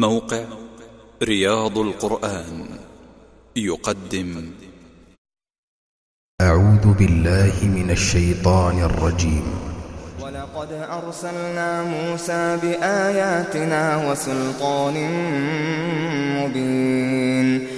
موقع رياض القرآن يقدم. أعوذ بالله من الشيطان الرجيم. ولقد أرسلنا موسى بآياتنا وسلطان مبين.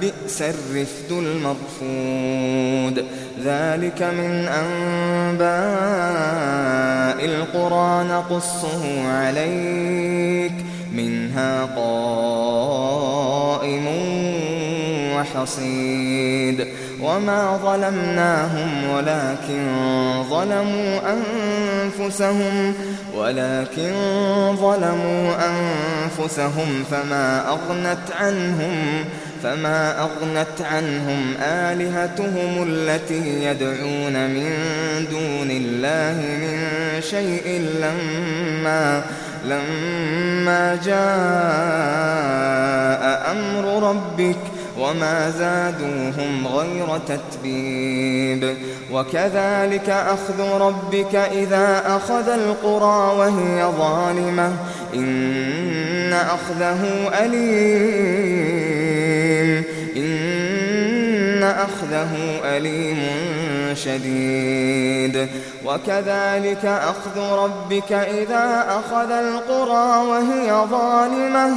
بئس الرفد المرفود. ذلك من أنباء القرى نقصه عليك. منها قائم وحصيد. وما ظلمناهم ولكن ظلموا أنفسهم ولكن ظلموا أنفسهم فما أغنت عنهم فما أغنت عنهم آلهتهم التي يدعون من دون الله من شيء لما لما جاء أمر ربك وما زادوهم غير تتبيب. وكذلك أخذ ربك إذا أخذ القرى وهي ظالمة. إن أخذه أليم. إن أخذه أليم شديد. وكذلك أخذ ربك إذا أخذ القرى وهي ظالمة.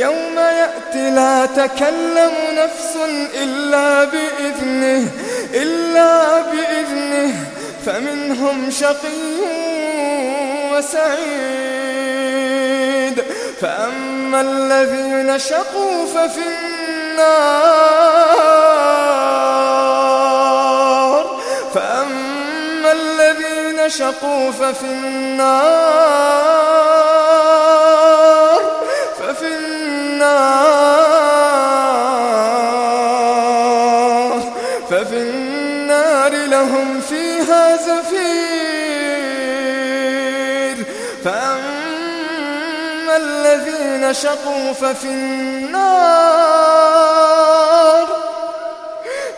يوم يأتي لا تكلم نفس إلا بإذنه إلا بإذنه فمنهم شقي وسعيد. فأما الذين شقوا ففي النار فأما الذين شقوا ففي النار فأما الذين شقوا ففي النار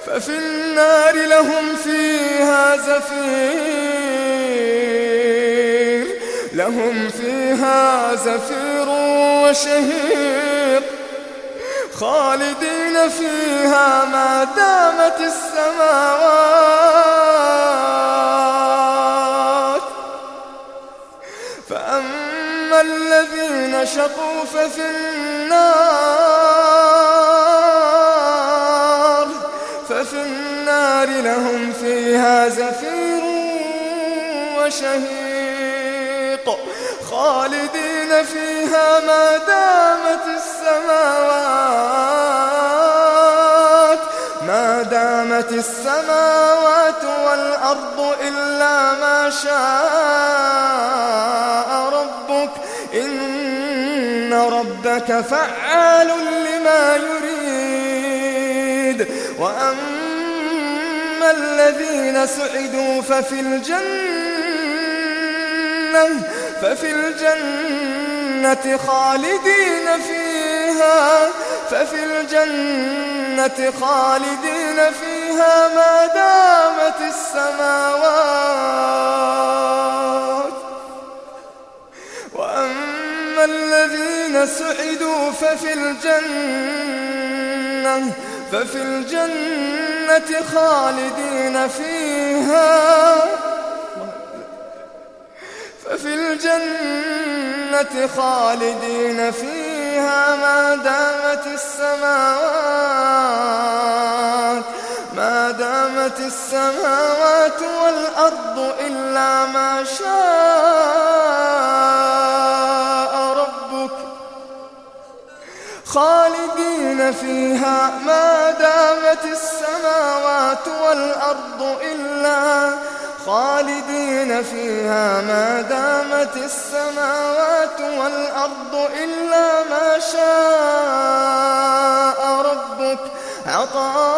ففي النار لهم فيها زفير لهم فيها زفير وشهيق خالدين فيها ما دامت السماوات شقوا ففي النار ففي النار لهم فيها زفير وشهيق. خالدين فيها ما دامت السماوات ما دامت السماوات والأرض إلا ما شاء. ربك فعال لما يريد. وأما الذين سعدوا ففي الجنة ففي الجنة خالدين فيها ففي الجنة خالدين فيها ما دامت السماوات. الذين سعدوا ففي الجنة ففي الجنة خالدين فيها. ففي الجنة خالدين فيها ما دامت السماوات ما دامت السماوات والأرض إلا ما شاء. خالدين فيها ما دامت السماوات والأرض إلا خالدين فيها ما دامت السماوات والأرض إلا ما شاء ربك. عطاء